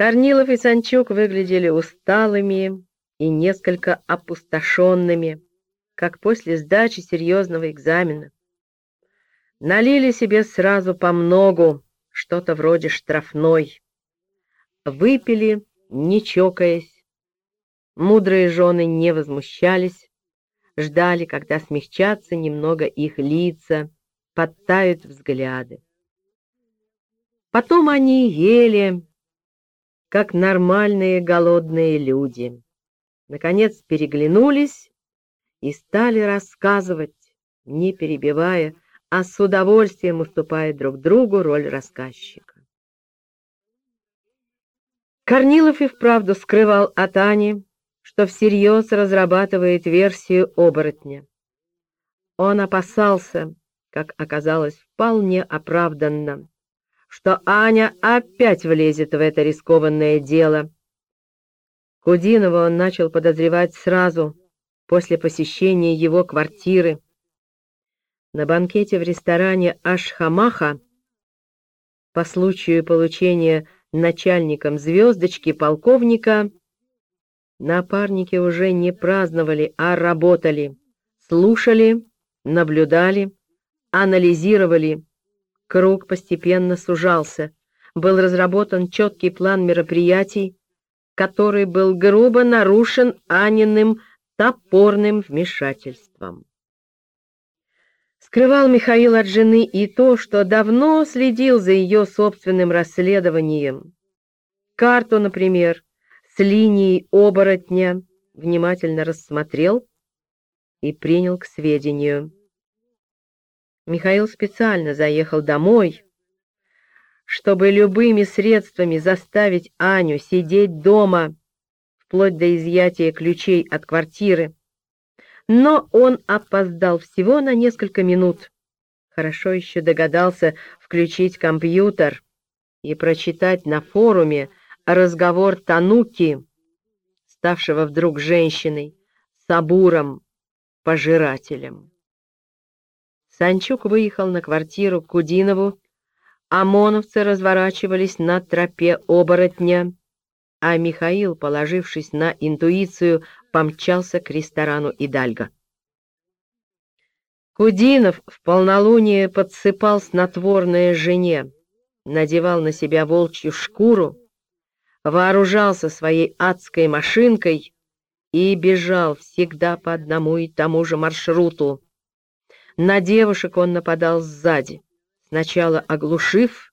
Корнилов и Санчук выглядели усталыми и несколько опустошенными, как после сдачи серьезного экзамена. Налили себе сразу по многу, что-то вроде штрафной. Выпили, не чокаясь. Мудрые жены не возмущались, ждали, когда смягчатся немного их лица, подтают взгляды. Потом они ели, как нормальные голодные люди. Наконец переглянулись и стали рассказывать, не перебивая, а с удовольствием уступая друг другу роль рассказчика. Корнилов и вправду скрывал от Ани, что всерьез разрабатывает версию оборотня. Он опасался, как оказалось вполне оправданно, что Аня опять влезет в это рискованное дело. Кудинова он начал подозревать сразу, после посещения его квартиры. На банкете в ресторане Ашхамаха по случаю получения начальником звездочки полковника напарники уже не праздновали, а работали, слушали, наблюдали, анализировали, Круг постепенно сужался. Был разработан четкий план мероприятий, который был грубо нарушен Аниным топорным вмешательством. Скрывал Михаил от жены и то, что давно следил за ее собственным расследованием. Карту, например, с линией оборотня внимательно рассмотрел и принял к сведению. Михаил специально заехал домой, чтобы любыми средствами заставить Аню сидеть дома, вплоть до изъятия ключей от квартиры. Но он опоздал всего на несколько минут. Хорошо еще догадался включить компьютер и прочитать на форуме разговор Тануки, ставшего вдруг женщиной, Сабуром, пожирателем. Санчук выехал на квартиру к Кудинову, ОМОНовцы разворачивались на тропе оборотня, а Михаил, положившись на интуицию, помчался к ресторану Идальго. Кудинов в полнолуние подсыпал снотворное жене, надевал на себя волчью шкуру, вооружался своей адской машинкой и бежал всегда по одному и тому же маршруту, на девушек он нападал сзади, сначала оглушив,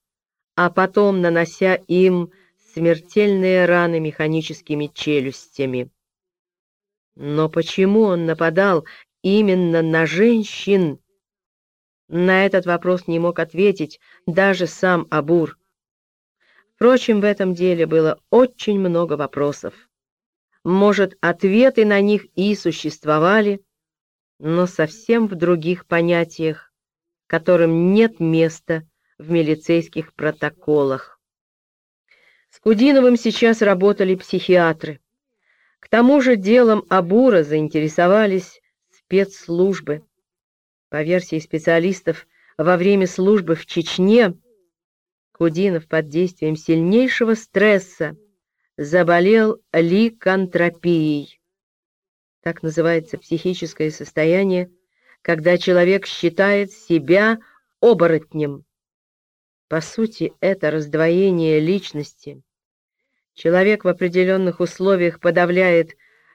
а потом нанося им смертельные раны механическими челюстями. Но почему он нападал именно на женщин? На этот вопрос не мог ответить даже сам Абур. Впрочем, в этом деле было очень много вопросов. Может, ответы на них и существовали, но совсем в других понятиях, которым нет места в милицейских протоколах. С Кудиновым сейчас работали психиатры. К тому же делом Абура заинтересовались спецслужбы. По версии специалистов, во время службы в Чечне Кудинов под действием сильнейшего стресса заболел ликантропией. Так называется психическое состояние, когда человек считает себя оборотнем. По сути, это раздвоение личности. Человек в определенных условиях подавляет